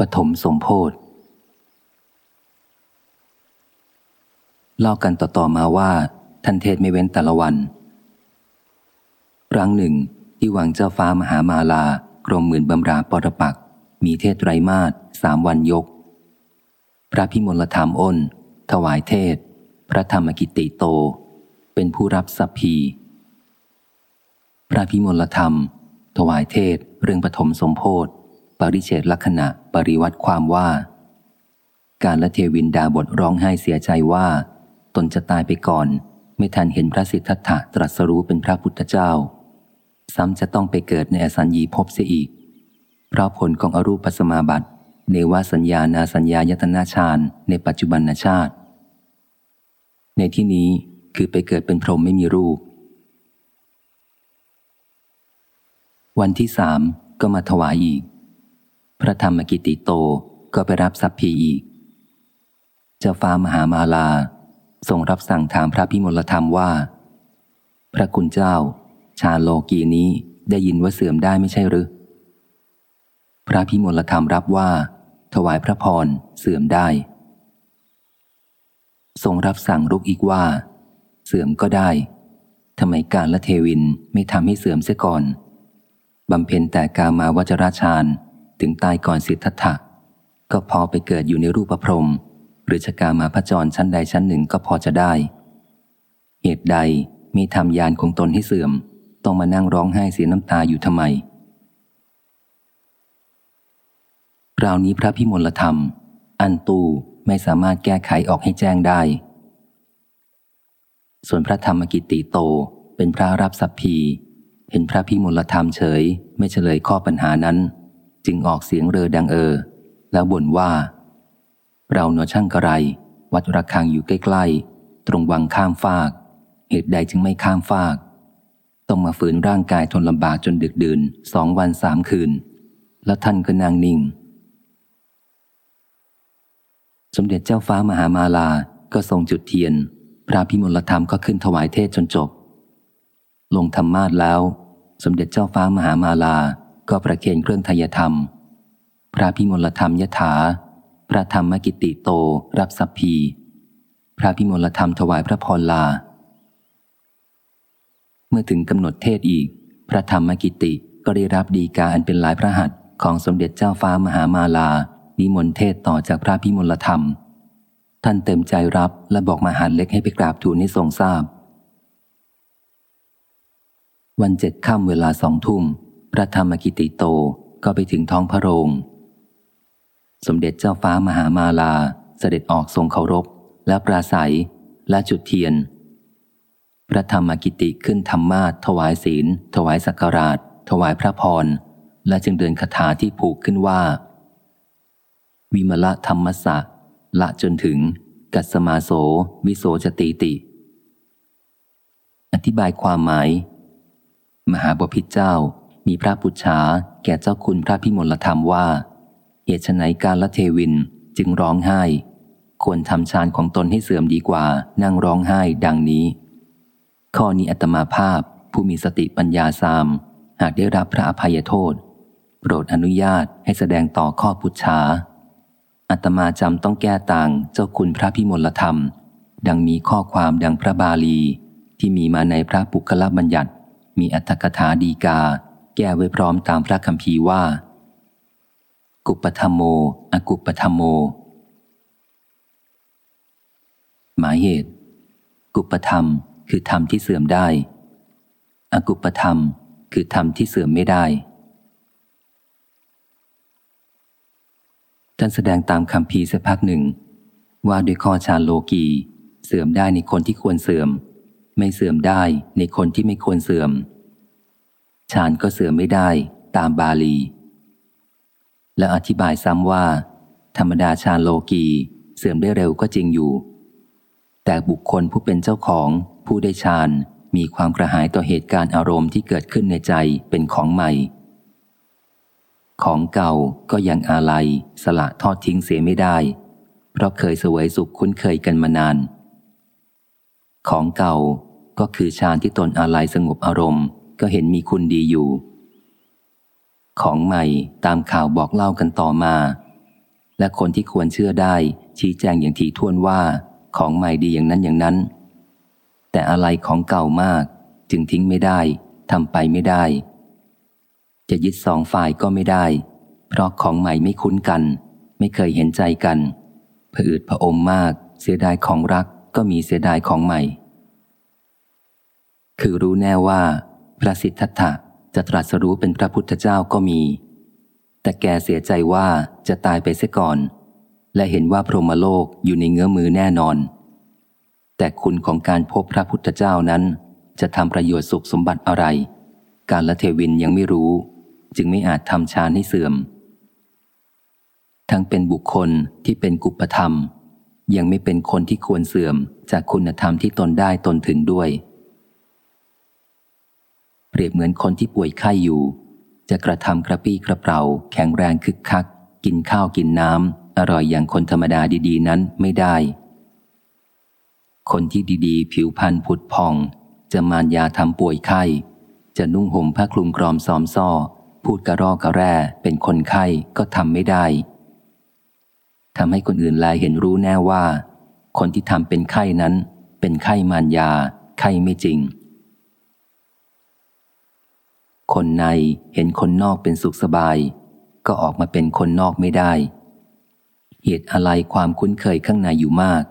ปฐมสมโพธเล่ากันต่อๆมาว่าท่านเทศไม่เว้นแต่ละวัน ครั้งหนึ่ง ที่วังเจ้าฟ้ามหามาลา กรมหมื่นบำราปรปัก มีเทศไรมาสสามวันยก พระพิมลธรรมอ้น ถวายเทศ พระธรรมกิติโต เป็นผู้รับสัพพี พระพิมลธรรม ถวายเทศเรื่องปฐมสมโพธิ ปริเฉดลักษณะปริวัติความว่า การละเทวินดาบทร้องไห้เสียใจว่า ตนจะตายไปก่อน ไม่ทันเห็นพระสิทธัตถะตรัสรู้เป็นพระพุทธเจ้า ซ้ำจะต้องไปเกิดในอสัญญีภพเสียอีก เพราะผลของอรูปสมาบัติเนวสัญญานาสัญญายตนาชาญในปัจจุบันชาติ ในที่นี้คือไปเกิดเป็นพรหมไม่มีรูป วันที่สามก็มาถวายอีก พระธรรมกิติโตก็ไปรับสัพพีอีก เจ้าฟ้ามหามาลาทรงรับสั่งถามพระพิมลธรรมว่า พระคุณเจ้า ชาโลกีนี้ได้ยินว่าเสื่อมได้ไม่ใช่หรือ พระพิมลธรรมรับว่า ถวายพระพรเสื่อมได้ ทรงรับสั่งรุกอีกว่า เสื่อมก็ได้ทำไมการละเทวินไม่ทำให้เสื่อมเสียก่อนบำเพ็ญแต่กามาวจราชาน ถึงตายก่อนสิทธัตถะ ก็พอไปเกิดอยู่ในรูปพรมหรือชกามาพระจรชั้นใดชั้นหนึ่งก็พอจะได้ เหตุใดมีทำยานของตนให้เสื่อม ต้องมานั่งร้องไห้เสียน้ำตาอยู่ทำไมคราวนี้พระพิมลธรรม อันตูไม่สามารถแก้ไขออกให้แจ้งได้ ส่วนพระธรรมกิติโตเป็นพระรับสัพพี เห็นพระพิมลธรรมเฉย ไม่เฉลยข้อปัญหานั้น จึงออกเสียงเรอดังเออ แล้วบ่นว่า เราหนอช่างกระไร วัดระฆังอยู่ใกล้ๆ ตรงวังข้ามฟาก เหตุใดจึงไม่ข้ามฟาก ต้องมาฝืนร่างกายทนลำบากจนดึกดื่นสองวันสามคืน แล้วท่านก็นางนิ่ง สมเด็จเจ้าฟ้ามหามาลาก็ทรงจุดเทียน พระพิมลธรรมก็ขึ้นถวายเทศจนจบ ลงธรรมาสแล้ว สมเด็จเจ้าฟ้ามหามาลา ก็ประเคนเครื่องทยธรรม พระพิมลธรรมยถา พระธรรมกิติโตรับสัพพี พระพิมลธรรมถวายพระพรลา เมื่อถึงกำหนดเทศอีก พระธรรมกิติก็ได้รับดีกาอันเป็นหลายพระหัตของสมเด็จเจ้าฟ้ามหามาลา นิมนต์เทศต่อจากพระพิมลธรรม ท่านเต็มใจรับและบอกมาหาเล็กให้ไปกราบทูลให้ทรงทราบ วันเจ็ดค่ำเวลาสองทุ่ม พระธรรมกิติโตก็ไปถึงท้องพระโรง สมเด็จเจ้าฟ้ามหามาลาเสด็จออกทรงเคารพ และปราศัย และจุดเทียน พระธรรมกิติขึ้นธรรมาทถวายศีล ถวายสักการะถวายพระพร และจึงเดินคาถาที่ผูกขึ้นว่า วิมละธรรมสะละจนถึง กัสมาโส วิโสจติติ อธิบายความหมาย มหาบพิตรเจ้า มีพระปุจฉาแก่เจ้าคุณพระพิมลธรรมว่า เหตุไฉนการละเทวินจึงร้องไห้ ควรทำฌานของตนให้เสื่อมดีกว่านั่งร้องไห้ดังนี้ ข้อนี้อัตมาภาพผู้มีสติปัญญาสาม หากได้รับพระอภัยโทษ โปรดอนุญาตให้แสดงต่อข้อพุทธาอัตมาจำต้องแก้ต่างเจ้าคุณพระพิมลธรรม ดังมีข้อความดังพระบาลี ที่มีมาในพระปุคละบัญญัติ มีอัตถกถาดีกา แก้ไว้พร้อมตามพระคำพีว่า กุปธรรมโม อกุปธรรมโม หมายเหตุ กุปธรรมคือธรรมที่เสื่อมได้ อกุปธรรมคือธรรมที่เสื่อมไม่ได้ ท่านแสดงตามคำพีสักพักหนึ่ง ว่าด้วยข้อชาโลกี เสื่อมได้ในคนที่ควรเสื่อม ไม่เสื่อมได้ในคนที่ไม่ควรเสื่อม ฌานก็เสื่อมไม่ได้ตามบาลี และอธิบายซ้ำว่า ธรรมดาฌานโลกีเสื่อมได้เร็วก็จริงอยู่ แต่บุคคลผู้เป็นเจ้าของผู้ได้ฌานมีความกระหายต่อเหตุการณ์อารมณ์ที่เกิดขึ้นในใจเป็นของใหม่ ของเก่าก็ยังอาลัยสละทอดทิ้งเสียไม่ได้ เพราะเคยสวยสุขคุ้นเคยกันมานาน ของเก่าก็คือฌานที่ตนอาลัยสงบอารมณ์ ก็เห็นมีคุณดีอยู่ ของใหม่ตามข่าวบอกเล่ากันต่อมา และคนที่ควรเชื่อได้ชี้แจงอย่างถี่ถ้วนว่าของใหม่ดีอย่างนั้นอย่างนั้น แต่อะไรของเก่ามากจึงทิ้งไม่ได้ทำไปไม่ได้ จะยึดสองฝ่ายก็ไม่ได้ เพราะของใหม่ไม่คุ้นกัน ไม่เคยเห็นใจกันผืดผอมมาก เสียดายของรักก็มีเสียดายของใหม่ คือรู้แน่ว่า พระสิทธัตถะจะตรัสรู้เป็นพระพุทธเจ้าก็มี แต่แกเสียใจว่าจะตายไปเสียก่อน และเห็นว่าพรหมโลกอยู่ในเงื้อมือแน่นอน แต่คุณของการพบพระพุทธเจ้านั้น จะทำประโยชน์สุขสมบัติอะไร การละเทวินยังไม่รู้ จึงไม่อาจทำฌานให้เสื่อม ทั้งเป็นบุคคลที่เป็นกุปธรรม ยังไม่เป็นคนที่ควรเสื่อมจากคุณธรรมที่ตนได้ตนถึงด้วย เปรียบเหมือนคนที่ป่วยไข้อยู่ จะกระทำกระปี้กระเป๋าแข็งแรงคึกคัก กินข้าวกินน้ำอร่อยอย่างคนธรรมดาดีๆ นั้นไม่ได้ คนที่ดีๆ ผิวพรรณผุดพอง จะมานยาทำป่วยไข้ จะนุ่งห่มผ้าคลุมกรอมซ้อมซ้อพูดกระรอกกระแร่เป็นคนไข้ก็ทำไม่ได้ทำให้คนอื่นลายเห็นรู้แน่ว่า คนที่ทำเป็นไข้นั้น เป็นไข้มานยา ไข้ไม่จริง คนในเห็นคนนอกเป็นสุขสบาย ก็ออกมาเป็นคนนอกไม่ได้ เหตุอะไรความคุ้นเคยข้างในอยู่มาก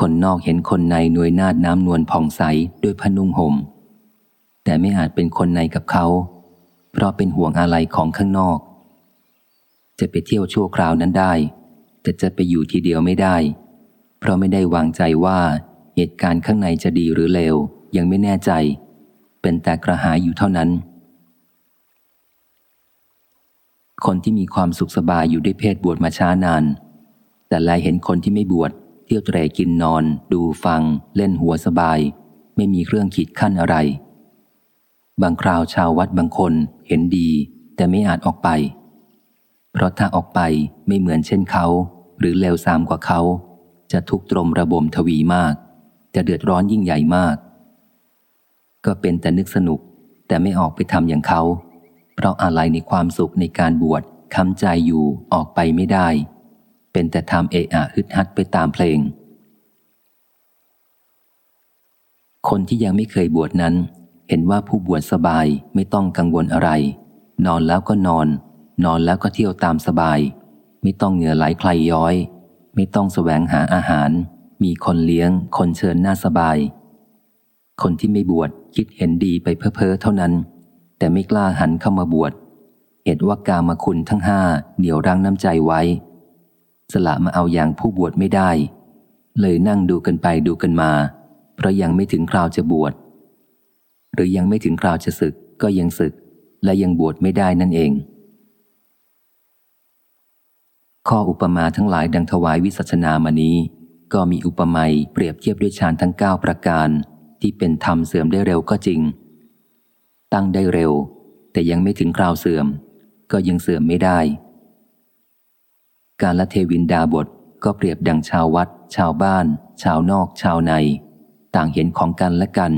คนนอกเห็นคนในหน่วยนาดน้ำนวลผ่องใสด้วยพนุ่งหม่ม แต่ไม่อาจเป็นคนในกับเขา เพราะเป็นห่วงอะไรของข้างนอก จะไปเที่ยวชั่วคราวนั้นได้ แต่จะไปอยู่ทีเดียวไม่ได้ เพราะไม่ได้วางใจว่าเหตุการณ์ข้างในจะดีหรือเลวยังไม่แน่ใจ เป็นแต่กระหายอยู่เท่านั้น คนที่มีความสุขสบายอยู่ด้วยเพศบวชมาช้านาน แต่ลายเห็นคนที่ไม่บวชเที่ยวเตรกินนอน ดูฟัง เล่นหัวสบาย ไม่มีเครื่องขีดขั้นอะไร บางคราวชาววัดบางคนเห็นดี แต่ไม่อาจออกไป เพราะถ้าออกไปไม่เหมือนเช่นเขา หรือเลวซามกว่าเขา จะทุกตรมระบมทวีมาก จะเดือดร้อนยิ่งใหญ่มาก ก็เป็นแต่นึกสนุก แต่ไม่ออกไปทำอย่างเขา เพราะอะไรในความสุขในการบวชคำใจอยู่ออกไปไม่ได้ เป็นแต่ทำเอะอะฮึดฮัดไปตามเพลง คนที่ยังไม่เคยบวชนั้น เห็นว่าผู้บวชสบายไม่ต้องกังวลอะไร นอนแล้วก็นอน นอนแล้วก็เที่ยวตามสบาย ไม่ต้องเหงื่อไหลใครย้อย ไม่ต้องแสวงหาอาหาร มีคนเลี้ยง คนเชิญหน้าสบาย คนที่ไม่บวชคิดเห็นดีไปเพ้อเพอเท่านั้น แต่ไม่กล้าหันเข้ามาบวชเหตุว่ากามาคุณทั้งห้าเหนียวรั้งน้ำใจไว้ สละมาเอาอย่างผู้บวชไม่ได้ เลยนั่งดูกันไปดูกันมา เพราะยังไม่ถึงคราวจะบวชหรือยังไม่ถึงคราวจะศึกก็ยังศึก และยังบวชไม่ได้นั่นเอง ข้ออุปมาทั้งหลายดังถวายวิสัชนามานี้ ก็มีอุปมาเปรียบเทียบด้วยฌานทั้งเก้าประการ ที่เป็นธรรมเสื่อมได้เร็วก็จริง ตั้งได้เร็ว แต่ยังไม่ถึงคราวเสื่อม ก็ยังเสื่อมไม่ได้ การละเทวินดาบทก็เปรียบดังชาววัด ชาวบ้าน ชาวนอก ชาวใน ต่างเห็นของกันและกัน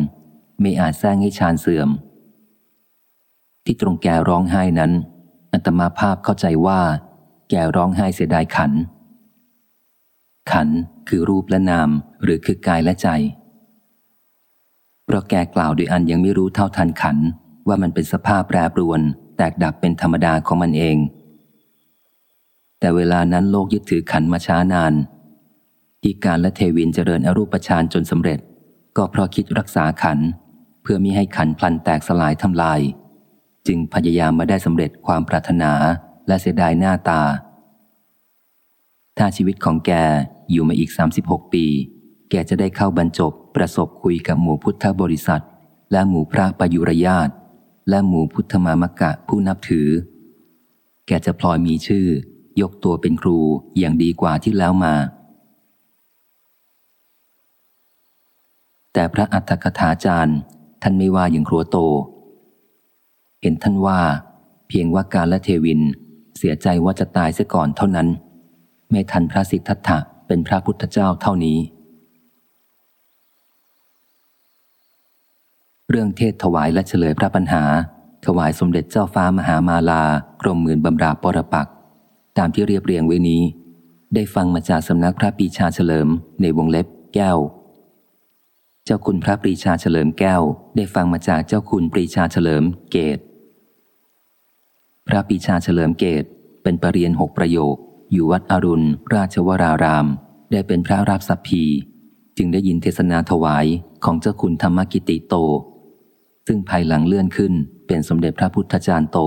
ไม่อาจแซงให้ฌานเสื่อม ที่ตรงแกร้องไห้นั้น อัตมาภาพเข้าใจว่า แกร้องไห้เสียดายขัน ขันคือรูปและนามหรือคือกายและใจ เพราะแกกล่าวโดยอันยังไม่รู้เท่าทันขัน ว่ามันเป็นสภาพแปรปรวน แตกดับเป็นธรรมดาของมันเอง แต่เวลานั้นโลกยึดถือขันมาช้านาน ที่การและเทวินเจริญอรูปฌานจนสำเร็จ ก็เพราะคิดรักษาขัน เพื่อมิให้ขันพลันแตกสลายทำลาย จึงพยายามมาได้สำเร็จความปรารถนาและเสียดายหน้าตา ถ้าชีวิตของแกอยู่มาอีก 36 ปี กจะได้เข้าบรรจบประสบคุยกับหมู่พุทธบริษัท และหมู่พระปยุรญาตและหมู่พุทธมามกะผู้นับถือ แกจะพลอยมีชื่อ ยกตัวเป็นครูอย่างดีกว่าที่แล้วมา แต่พระอัฏฐกถาจารย์ ท่านไม่ว่าอย่างครัวโต เห็นท่านว่า เพียงว่าการและเทวินเสียใจว่าจะตายเสียก่อนเท่านั้น ไม่ทันพระสิทธัตถะเป็นพระพุทธเจ้าเท่านี้ เรื่องเทศถวายและเฉลยพระปัญหา ถวายสมเด็จเจ้าฟ้ามหามาลากรมหมื่นบำราปรปัก ตามที่เรียบเรียงไว้นี้ ได้ฟังมาจากสำนักพระปีชาเฉลิมในวงเล็บแก้ว เจ้าคุณพระปรีชาเฉลิมแก้ว ได้ฟังมาจากเจ้าคุณปรีชาเฉลิมเกต พระปีชาเฉลิมเกตเป็นปรริญญาหกประโยค อยู่วัดอรุณ ราชวราราม ได้เป็นพระรับสัพพี จึงได้ยินเทศนาถวายของเจ้าคุณธรรมกิติโต ซึ่งภายหลังเลื่อนขึ้นเป็นสมเด็จพระพุทธจารย์โต